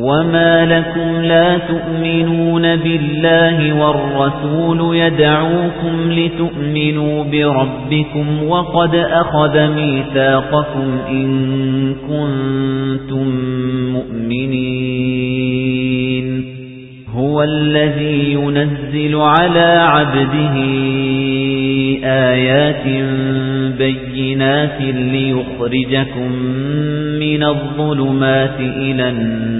وما لكم لا تؤمنون بالله والرسول يدعوكم لتؤمنوا بربكم وقد أخذ ميثاقكم إن كنتم مؤمنين. هو الذي ينزل على عبده آيات بينات ليخرجكم من الظلمات إلى النور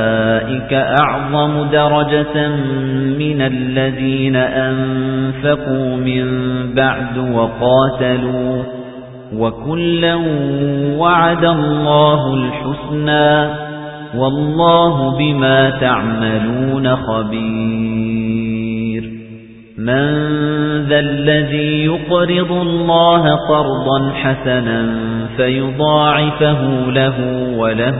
أعظم درجة من الذين أنفقوا من بعد وقاتلوا وكلا وعد الله الحسنى والله بما تعملون خبير من ذا الذي يقرض الله قرضا حسنا فيضاعفه له وله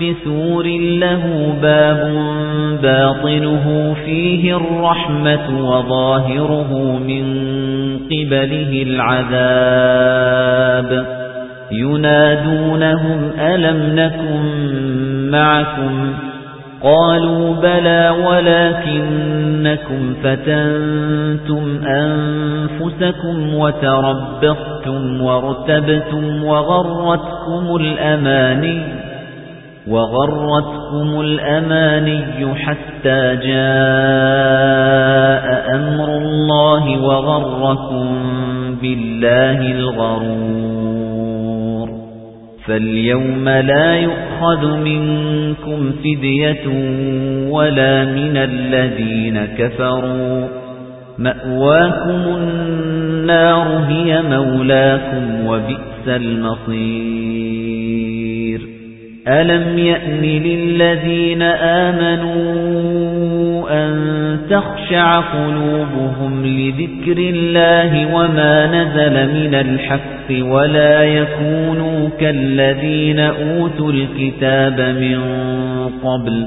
بسور له باب باطنه فيه الرحمة وظاهره من قبله العذاب. ينادونهم ألم نكن معكم؟ قالوا بلى ولكنكم فتنتم أنفسكم وتربصتم وارتبتم وغرتكم الأماني. وغرتكم الأماني حتى جاء أمر الله وغركم بالله الغرور. فاليوم لا يؤخذ منكم فدية ولا من الذين كفروا. مأواكم النار هي مولاكم وبئس المصير. ألم يأن للذين آمنوا أن تخشع قلوبهم لذكر الله وما نزل من الحق ولا يكونوا كالذين أوتوا الكتاب من قبل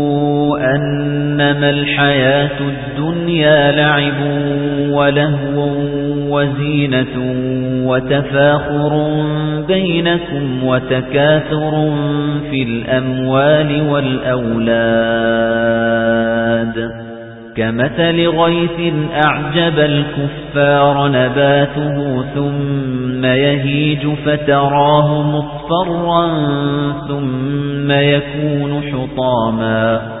أنما الحياة الدنيا لعب ولهو وزينة وتفاخر بينكم وتكاثر في الأموال والأولاد كمثل غيث أعجب الكفار نباته ثم يهيج فتراه مصفرا ثم يكون حطاما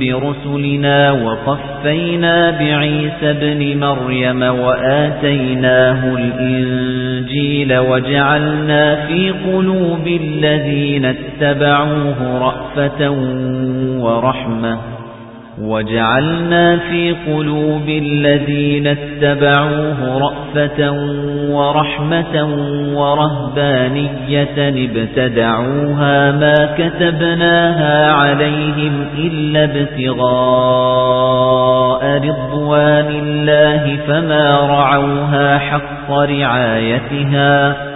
بِرُسُلِنَا وَقَفَّيْنَا بِعِيسَى ابْنِ مَرْيَمَ وَآتَيْنَاهُ الْإِنجِيلَ وَجَعَلْنَا فِي قُلُوبِ الَّذِينَ اتَّبَعُوهُ رَأْفَةً وَرَحْمَةً وَجَعَلْنَا فِي قُلُوبِ الَّذِينَ اتَّبَعُوهُ رَأْفَةً وَرَحْمَةً وَرَهْبَانِيَّةً ابْتَدَعُوهَا مَا كَتَبْنَاهَا عَلَيْهِمْ إِلَّا ابْتِغَاءَ رِضْوَانِ اللَّهِ فَمَا رَعَوْهَا حَقَّ رِعَايَتِهَا